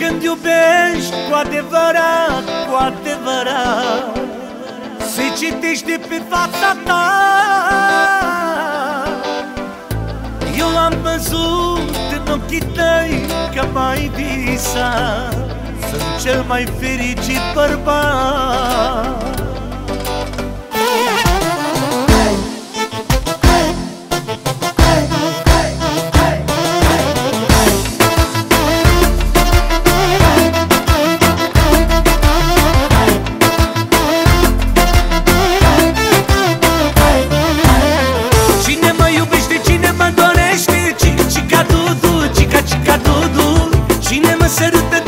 Când iubești cu adevărat, cu adevărat Se citește pe fața ta. Eu am văzut în ochii tăi că mai visa Sunt cel mai fericit bărbat. hacerte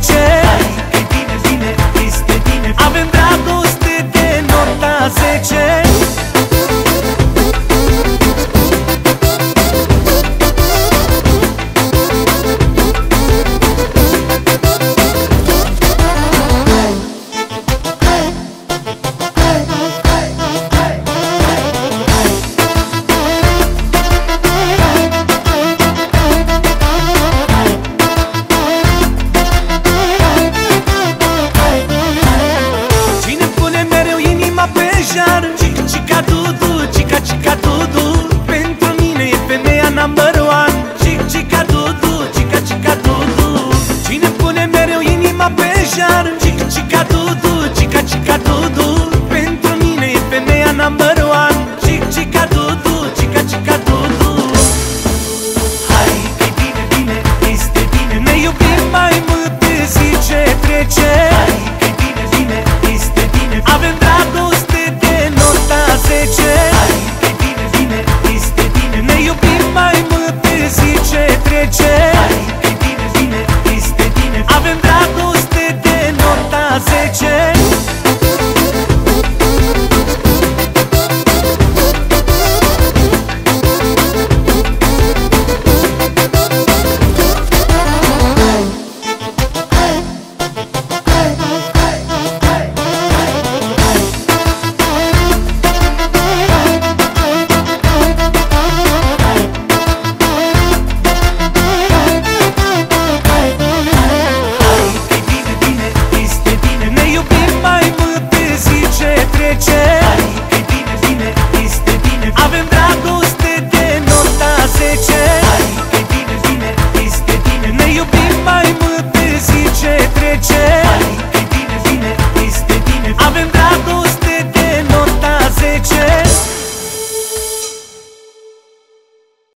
check. ca pe jar. Cica, cica, dudu, cica, cica, dudu. Pentru mine e femeia number one. Cic, cica, dudu, cica, cica, dudu. Hai că bine, bine, este bine. Ne iubim mai mult de zi ce trece. Hai că bine, bine, este bine. Avem dragoste de nota 10 Hai că bine, bine, este bine. Ne iubim mai mult de zi ce trece. Hai 绝 Avem dragoste de nota 10